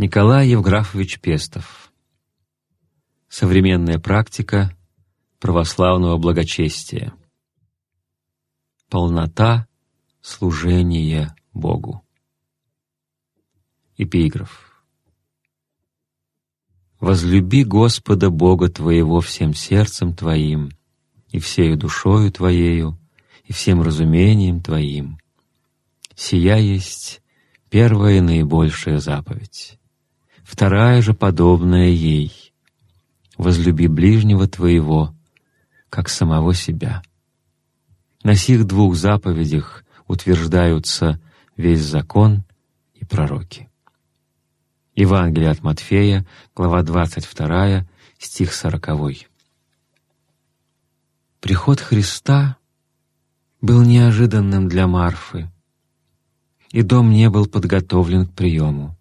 Николай Евграфович Пестов. Современная практика православного благочестия. Полнота служения Богу. Эпиграф. «Возлюби Господа Бога твоего всем сердцем твоим, и всею душою твоею, и всем разумением твоим. Сия есть первая и наибольшая заповедь. Вторая же подобная ей — возлюби ближнего твоего, как самого себя. На сих двух заповедях утверждаются весь закон и пророки. Евангелие от Матфея, глава 22, стих 40. Приход Христа был неожиданным для Марфы, и дом не был подготовлен к приему.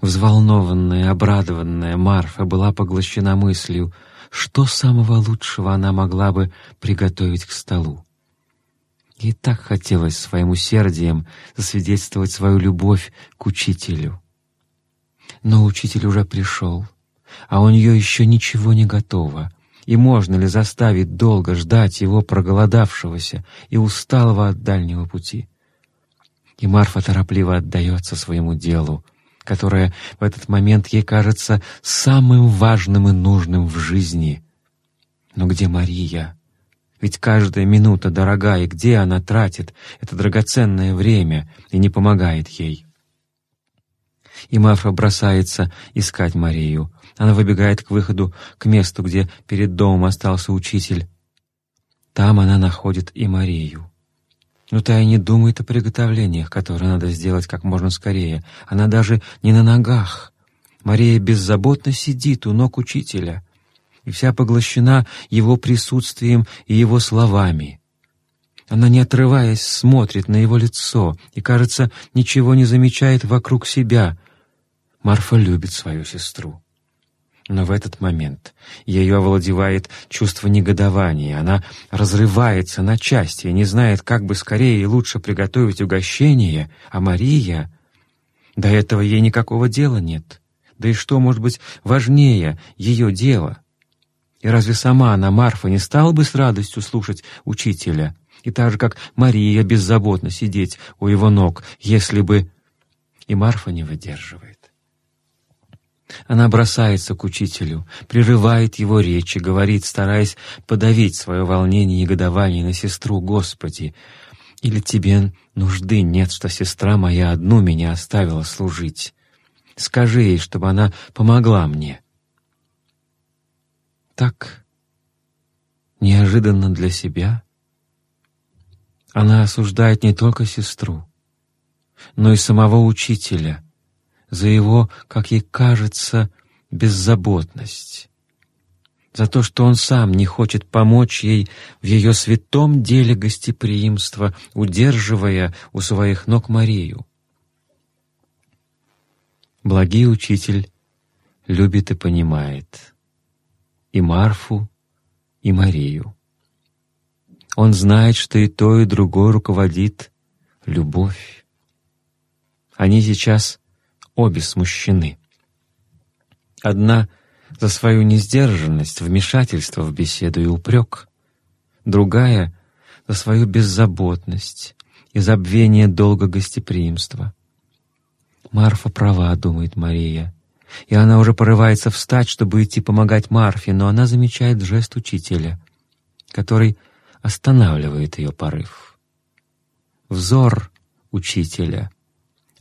Взволнованная, обрадованная Марфа была поглощена мыслью, что самого лучшего она могла бы приготовить к столу. Ей так хотелось своим усердием засвидетельствовать свою любовь к учителю. Но учитель уже пришел, а у нее еще ничего не готово. И можно ли заставить долго ждать его проголодавшегося и усталого от дальнего пути? И Марфа торопливо отдается своему делу — которое в этот момент ей кажется самым важным и нужным в жизни. Но где Мария? Ведь каждая минута дорога, и где она тратит это драгоценное время и не помогает ей? И Марфа бросается искать Марию. Она выбегает к выходу, к месту, где перед домом остался учитель. Там она находит и Марию. Но та и не думает о приготовлениях, которые надо сделать как можно скорее. Она даже не на ногах. Мария беззаботно сидит у ног учителя и вся поглощена его присутствием и его словами. Она, не отрываясь, смотрит на его лицо и, кажется, ничего не замечает вокруг себя. Марфа любит свою сестру. Но в этот момент ее овладевает чувство негодования. Она разрывается на части и не знает, как бы скорее и лучше приготовить угощение, а Мария... До этого ей никакого дела нет. Да и что может быть важнее ее дела? И разве сама она, Марфа, не стала бы с радостью слушать учителя? И так же, как Мария, беззаботно сидеть у его ног, если бы... И Марфа не выдерживает. Она бросается к учителю, прерывает его речь и говорит, стараясь подавить свое волнение и негодование на сестру Господи. «Или тебе нужды нет, что сестра моя одну меня оставила служить? Скажи ей, чтобы она помогла мне». Так, неожиданно для себя, она осуждает не только сестру, но и самого учителя — за его, как ей кажется, беззаботность, за то, что он сам не хочет помочь ей в ее святом деле гостеприимства, удерживая у своих ног Марию. Благий учитель любит и понимает и Марфу, и Марию. Он знает, что и то, и другое руководит любовь. Они сейчас обе смущены. Одна за свою несдержанность, вмешательство в беседу и упрек, другая — за свою беззаботность и забвение долга гостеприимства. Марфа права, думает Мария, и она уже порывается встать, чтобы идти помогать Марфе, но она замечает жест учителя, который останавливает ее порыв. Взор учителя —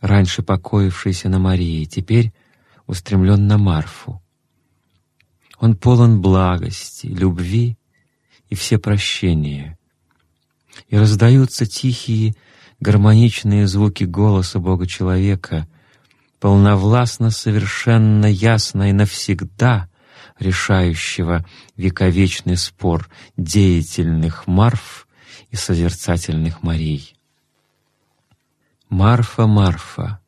раньше покоившийся на Марии, теперь устремлен на Марфу. Он полон благости, любви и всепрощения. И раздаются тихие, гармоничные звуки голоса Бога-человека, полновластно, совершенно ясно и навсегда решающего вековечный спор деятельных Марф и созерцательных Марий. Марфа, Марфа,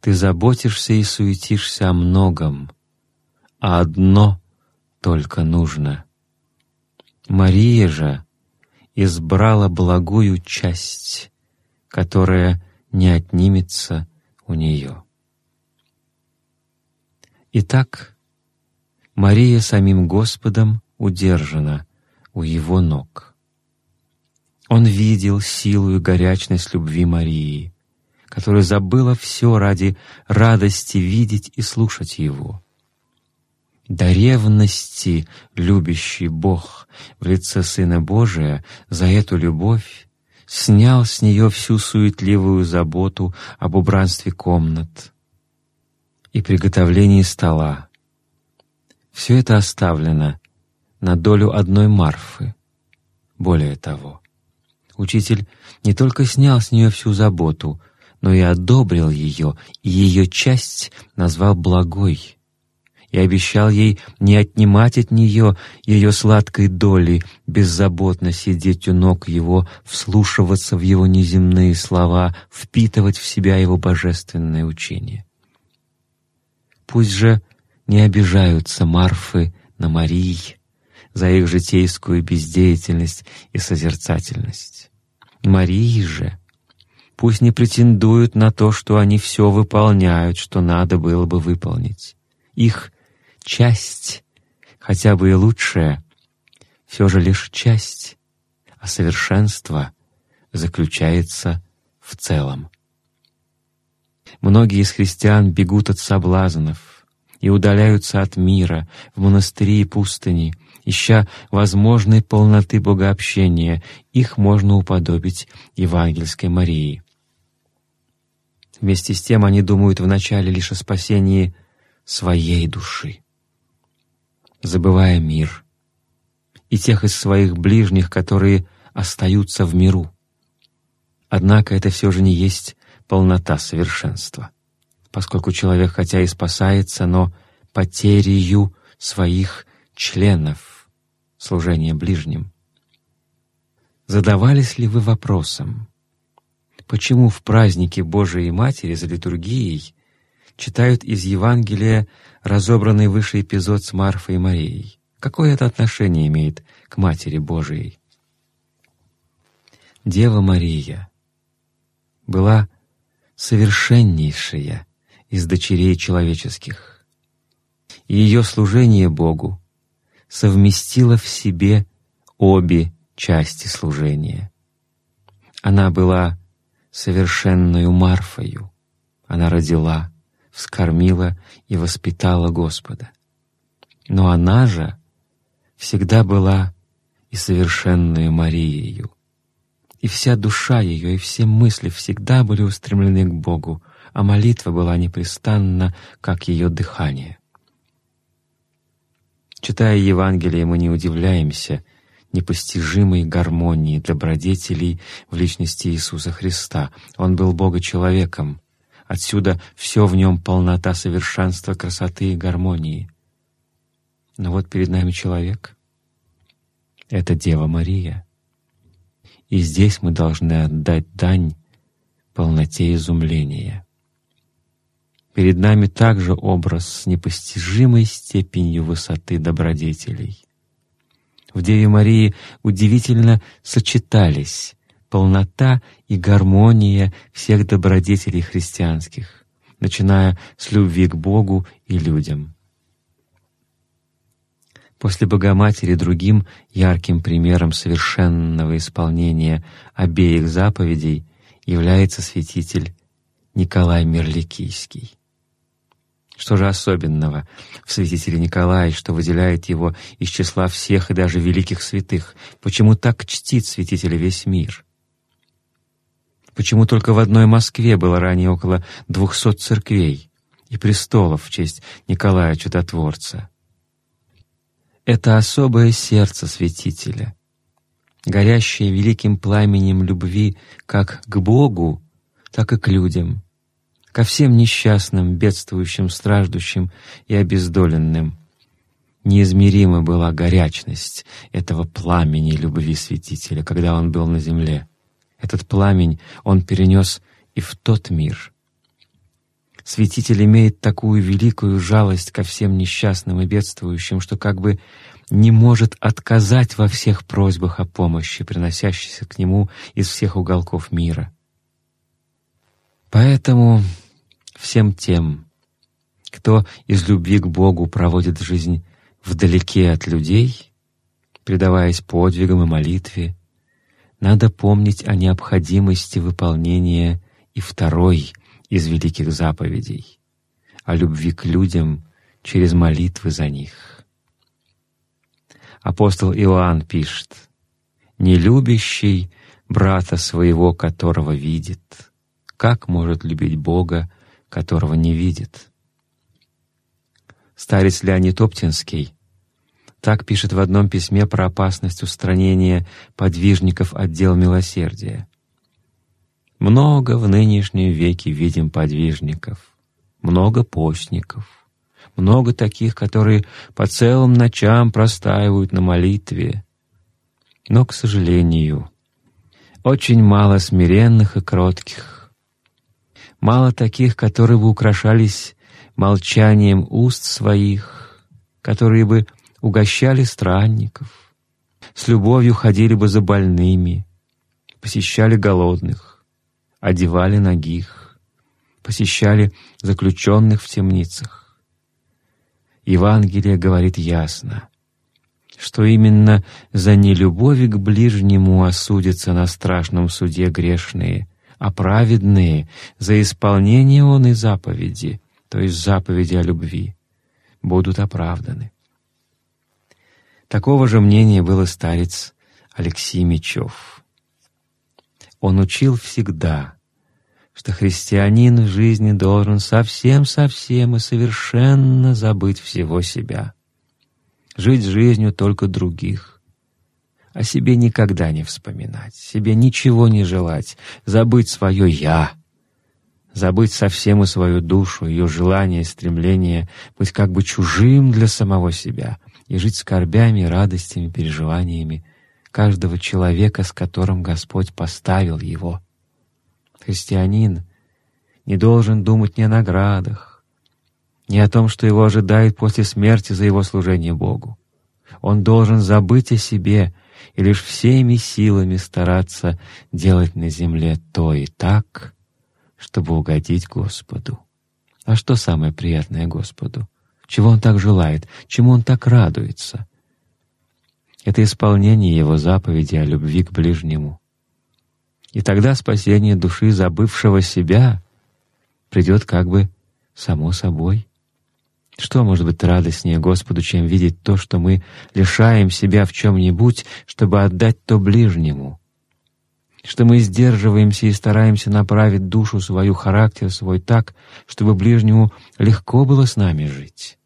ты заботишься и суетишься о многом, а одно только нужно. Мария же избрала благую часть, которая не отнимется у нее. Итак, Мария самим Господом удержана у Его ног. Он видел силу и горячность любви Марии, которая забыла все ради радости видеть и слушать Его. До ревности любящий Бог в лице Сына Божия за эту любовь снял с нее всю суетливую заботу об убранстве комнат и приготовлении стола, все это оставлено на долю одной Марфы. Более того, учитель не только снял с нее всю заботу, но и одобрил ее, и ее часть назвал благой, и обещал ей не отнимать от нее ее сладкой доли, беззаботно сидеть у ног его, вслушиваться в его неземные слова, впитывать в себя его божественное учение. Пусть же не обижаются Марфы на Марий за их житейскую бездеятельность и созерцательность. Марии же пусть не претендуют на то, что они все выполняют, что надо было бы выполнить. Их часть, хотя бы и лучшая, все же лишь часть, а совершенство заключается в целом. Многие из христиан бегут от соблазнов, и удаляются от мира в монастыри и пустыни, ища возможной полноты богообщения, их можно уподобить Евангельской Марии. Вместе с тем они думают вначале лишь о спасении своей души, забывая мир и тех из своих ближних, которые остаются в миру. Однако это все же не есть полнота совершенства поскольку человек хотя и спасается, но потерею своих членов служения ближним. Задавались ли вы вопросом, почему в празднике Божией Матери за литургией читают из Евангелия разобранный выше эпизод с Марфой и Марией? Какое это отношение имеет к Матери Божией? Дева Мария была совершеннейшая из дочерей человеческих. И ее служение Богу совместило в себе обе части служения. Она была совершенную Марфою. Она родила, вскормила и воспитала Господа. Но она же всегда была и совершенную Марией. И вся душа ее, и все мысли всегда были устремлены к Богу, а молитва была непрестанна, как ее дыхание. Читая Евангелие, мы не удивляемся непостижимой гармонии добродетелей в личности Иисуса Христа. Он был Бога-человеком. Отсюда все в нем полнота совершенства, красоты и гармонии. Но вот перед нами человек — это Дева Мария. И здесь мы должны отдать дань полноте изумления. Перед нами также образ с непостижимой степенью высоты добродетелей. В Деве Марии удивительно сочетались полнота и гармония всех добродетелей христианских, начиная с любви к Богу и людям. После Богоматери другим ярким примером совершенного исполнения обеих заповедей является святитель Николай Мерликийский. Что же особенного в святителе Николае, что выделяет его из числа всех и даже великих святых? Почему так чтит святителя весь мир? Почему только в одной Москве было ранее около двухсот церквей и престолов в честь Николая Чудотворца? Это особое сердце святителя, горящее великим пламенем любви как к Богу, так и к людям — ко всем несчастным, бедствующим, страждущим и обездоленным. Неизмерима была горячность этого пламени любви святителя, когда он был на земле. Этот пламень он перенес и в тот мир. Святитель имеет такую великую жалость ко всем несчастным и бедствующим, что как бы не может отказать во всех просьбах о помощи, приносящейся к нему из всех уголков мира. Поэтому всем тем, кто из любви к Богу проводит жизнь вдалеке от людей, предаваясь подвигам и молитве, надо помнить о необходимости выполнения и второй из великих заповедей — о любви к людям через молитвы за них. Апостол Иоанн пишет, «Не любящий брата своего, которого видит, как может любить Бога, которого не видит?» Старец Леонид Оптинский так пишет в одном письме про опасность устранения подвижников отдел милосердия. Много в нынешнем веке видим подвижников, много постников, много таких, которые по целым ночам простаивают на молитве. Но, к сожалению, очень мало смиренных и кротких, мало таких, которые бы украшались молчанием уст своих, которые бы угощали странников, с любовью ходили бы за больными, посещали голодных, одевали ногих, посещали заключенных в темницах. Евангелие говорит ясно, что именно за нелюбовь к ближнему осудятся на страшном суде грешные, а праведные — за исполнение он и заповеди, то есть заповеди о любви, будут оправданы. Такого же мнения был и старец Алексей Мечев. Он учил всегда, что христианин в жизни должен совсем-совсем и совершенно забыть всего себя, жить жизнью только других, о себе никогда не вспоминать, себе ничего не желать, забыть свое «я», забыть совсем и свою душу, ее желание и стремление быть как бы чужим для самого себя и жить скорбями, радостями, переживаниями каждого человека, с которым Господь поставил его. Христианин не должен думать ни о наградах, ни о том, что его ожидает после смерти за его служение Богу. Он должен забыть о себе и лишь всеми силами стараться делать на земле то и так, чтобы угодить Господу. А что самое приятное Господу? Чего Он так желает? Чему Он так радуется? Это исполнение Его заповеди о любви к ближнему. И тогда спасение души, забывшего себя, придет как бы само собой. Что может быть радостнее Господу, чем видеть то, что мы лишаем себя в чем-нибудь, чтобы отдать то ближнему? что мы сдерживаемся и стараемся направить душу свою, характер свой так, чтобы ближнему легко было с нами жить.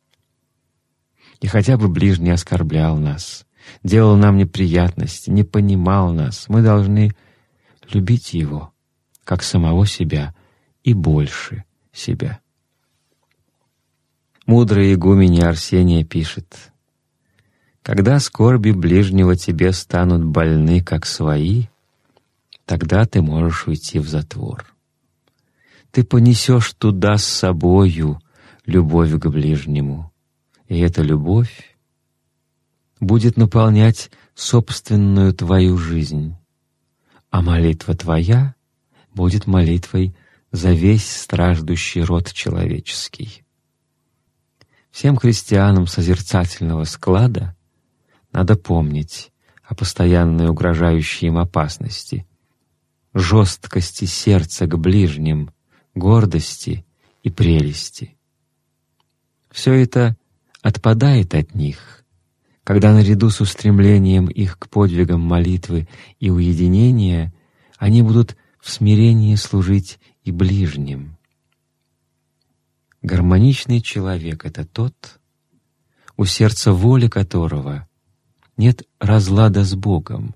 И хотя бы ближний оскорблял нас, делал нам неприятности, не понимал нас, мы должны любить его, как самого себя и больше себя. Мудрая игуменя Арсения пишет, «Когда скорби ближнего тебе станут больны, как свои, тогда ты можешь уйти в затвор. Ты понесешь туда с собою любовь к ближнему, и эта любовь будет наполнять собственную твою жизнь, а молитва твоя будет молитвой за весь страждущий род человеческий. Всем христианам созерцательного склада надо помнить о постоянной угрожающей им опасности, жесткости сердца к ближним, гордости и прелести. Все это отпадает от них, когда наряду с устремлением их к подвигам молитвы и уединения они будут в смирении служить и ближним. Гармоничный человек — это тот, у сердца воли которого нет разлада с Богом.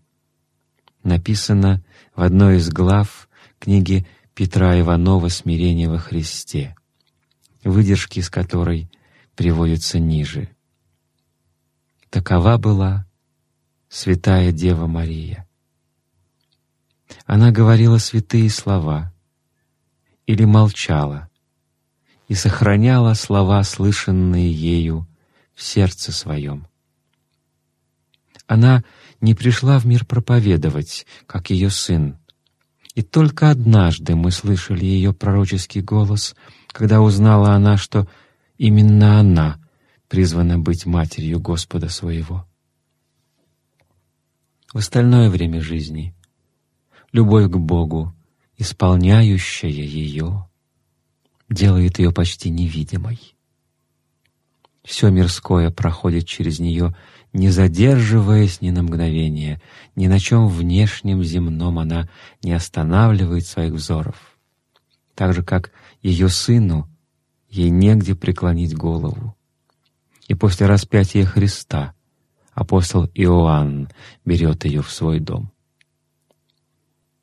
Написано в одной из глав книги Петра Иванова «Смирение во Христе», выдержки из которой приводятся ниже. Такова была святая Дева Мария. Она говорила святые слова или молчала и сохраняла слова, слышанные ею в сердце своем. Она не пришла в мир проповедовать, как ее сын. И только однажды мы слышали ее пророческий голос, когда узнала она, что именно она призвана быть матерью Господа своего. В остальное время жизни любовь к Богу, исполняющая ее, делает ее почти невидимой. Все мирское проходит через нее, не задерживаясь ни на мгновение, ни на чем внешнем земном она не останавливает своих взоров. Так же, как ее сыну, ей негде преклонить голову. И после распятия Христа апостол Иоанн берет ее в свой дом.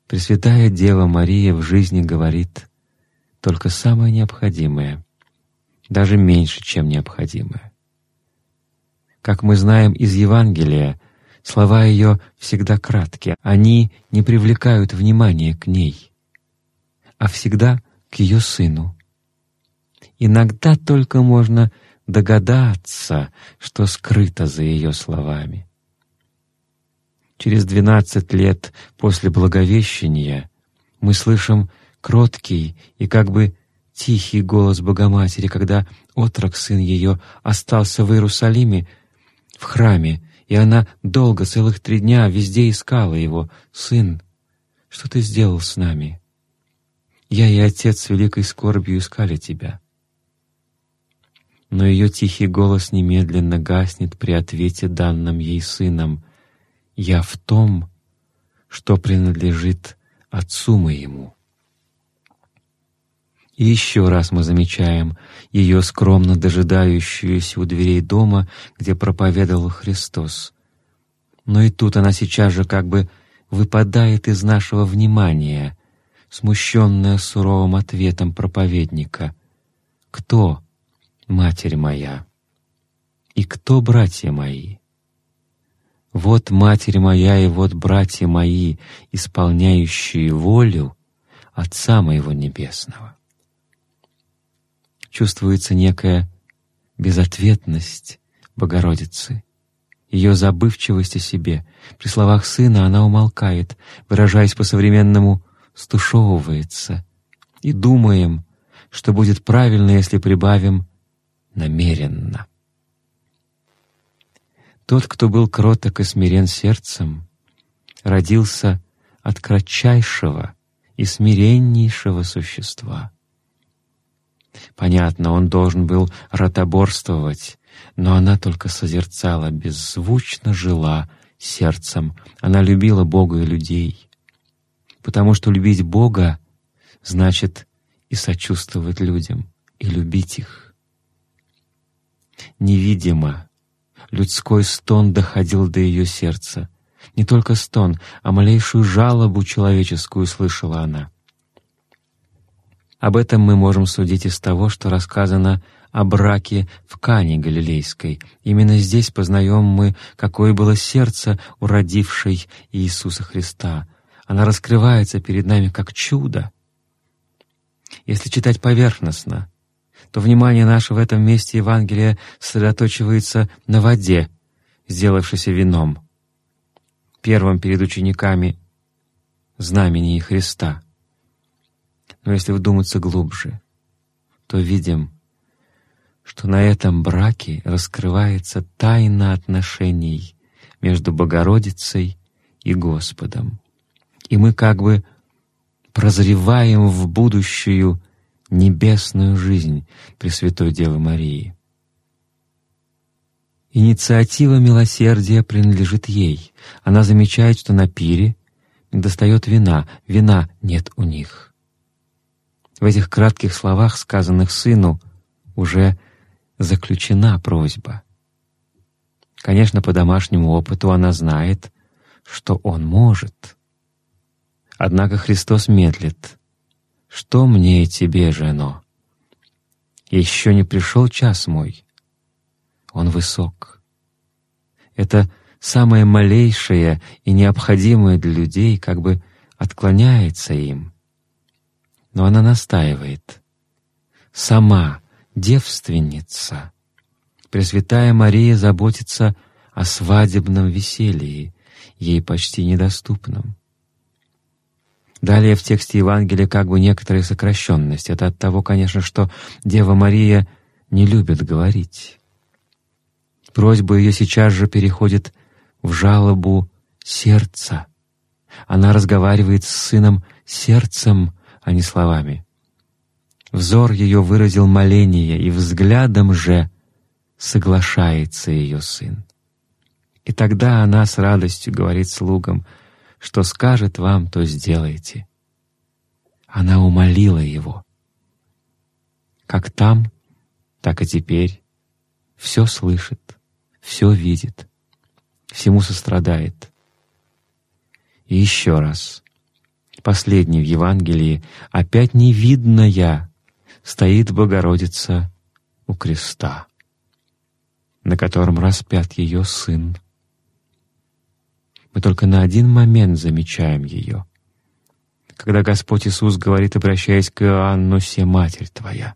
Пресвятая Дева Мария в жизни говорит только самое необходимое, даже меньше, чем необходимое. Как мы знаем из Евангелия, слова ее всегда краткие, они не привлекают внимания к ней, а всегда к ее сыну. Иногда только можно догадаться, что скрыто за ее словами. Через двенадцать лет после Благовещения мы слышим кроткий и как бы тихий голос Богоматери, когда отрок, сын ее, остался в Иерусалиме, в храме, и она долго, целых три дня, везде искала его. «Сын, что ты сделал с нами? Я и отец с великой скорбью искали тебя». Но ее тихий голос немедленно гаснет при ответе данном ей сыном «Я в том, что принадлежит отцу моему». И еще раз мы замечаем ее скромно дожидающуюся у дверей дома, где проповедовал Христос. Но и тут она сейчас же как бы выпадает из нашего внимания, смущенная суровым ответом проповедника. «Кто, Матерь моя? И кто, братья мои?» «Вот Матерь моя и вот братья мои, исполняющие волю Отца моего Небесного» чувствуется некая безответность Богородицы, ее забывчивость о себе. При словах сына она умолкает, выражаясь по-современному, стушевывается. И думаем, что будет правильно, если прибавим «намеренно». Тот, кто был кроток и смирен сердцем, родился от кратчайшего и смиреннейшего существа — Понятно, он должен был ротоборствовать, но она только созерцала, беззвучно жила сердцем. Она любила Бога и людей. Потому что любить Бога значит и сочувствовать людям, и любить их. Невидимо людской стон доходил до ее сердца. Не только стон, а малейшую жалобу человеческую слышала она. Об этом мы можем судить из того, что рассказано о браке в Кане Галилейской. Именно здесь познаем мы, какое было сердце у родившей Иисуса Христа. Она раскрывается перед нами как чудо. Если читать поверхностно, то внимание наше в этом месте Евангелия сосредоточивается на воде, сделавшейся вином, первым перед учениками знамени Христа — но если вдуматься глубже, то видим, что на этом браке раскрывается тайна отношений между Богородицей и Господом. И мы как бы прозреваем в будущую небесную жизнь Пресвятой Девы Марии. Инициатива милосердия принадлежит ей. Она замечает, что на пире недостает вина, вина нет у них. В этих кратких словах, сказанных сыну, уже заключена просьба. Конечно, по домашнему опыту она знает, что он может. Однако Христос медлит. «Что мне и тебе, жено? Еще не пришел час мой». Он высок. Это самое малейшее и необходимое для людей как бы отклоняется им но она настаивает. Сама девственница, Пресвятая Мария заботится о свадебном веселье, ей почти недоступном. Далее в тексте Евангелия как бы некоторая сокращенность. Это от того, конечно, что Дева Мария не любит говорить. Просьба ее сейчас же переходит в жалобу сердца. Она разговаривает с сыном сердцем, а не словами. Взор ее выразил моление, и взглядом же соглашается ее сын. И тогда она с радостью говорит слугам, что скажет вам, то сделайте. Она умолила его. Как там, так и теперь все слышит, все видит, всему сострадает. И еще раз, последний в Евангелии, опять не видно я, стоит Богородица у креста, на котором распят ее сын. Мы только на один момент замечаем ее, когда Господь Иисус говорит, обращаясь к Иоанну, «Се Матерь Твоя»,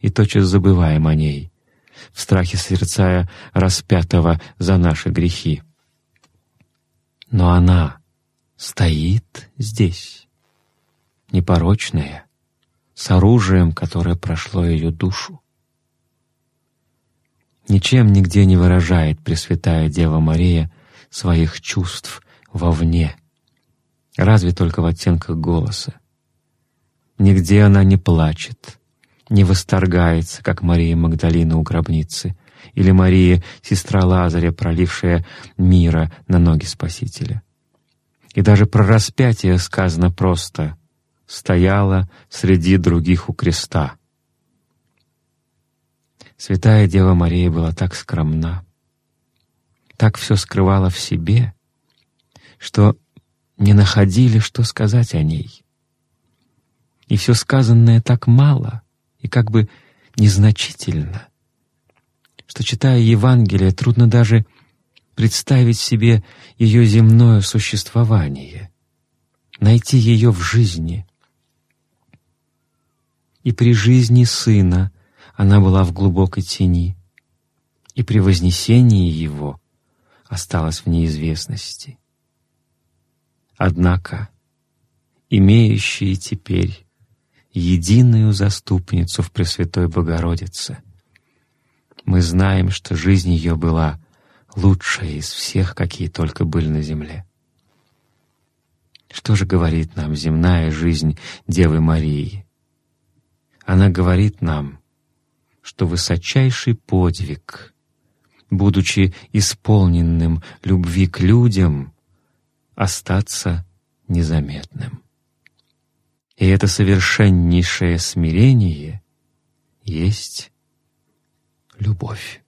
и тотчас забываем о ней, в страхе созерцая распятого за наши грехи. Но она стоит здесь, непорочная, с оружием, которое прошло ее душу. Ничем нигде не выражает Пресвятая Дева Мария своих чувств вовне, разве только в оттенках голоса. Нигде она не плачет, не восторгается, как Мария Магдалина у гробницы, или Мария, сестра Лазаря, пролившая мира на ноги Спасителя. И даже про распятие сказано просто стояла среди других у креста. Святая Дева Мария была так скромна, так все скрывала в себе, что не находили, что сказать о ней. И все сказанное так мало и как бы незначительно, что, читая Евангелие, трудно даже представить себе ее земное существование, найти ее в жизни, и при жизни Сына она была в глубокой тени, и при вознесении Его осталась в неизвестности. Однако, имеющие теперь единую заступницу в Пресвятой Богородице, мы знаем, что жизнь ее была лучшая из всех, какие только были на земле. Что же говорит нам земная жизнь Девы Марии? Она говорит нам, что высочайший подвиг, будучи исполненным любви к людям, остаться незаметным. И это совершеннейшее смирение есть любовь.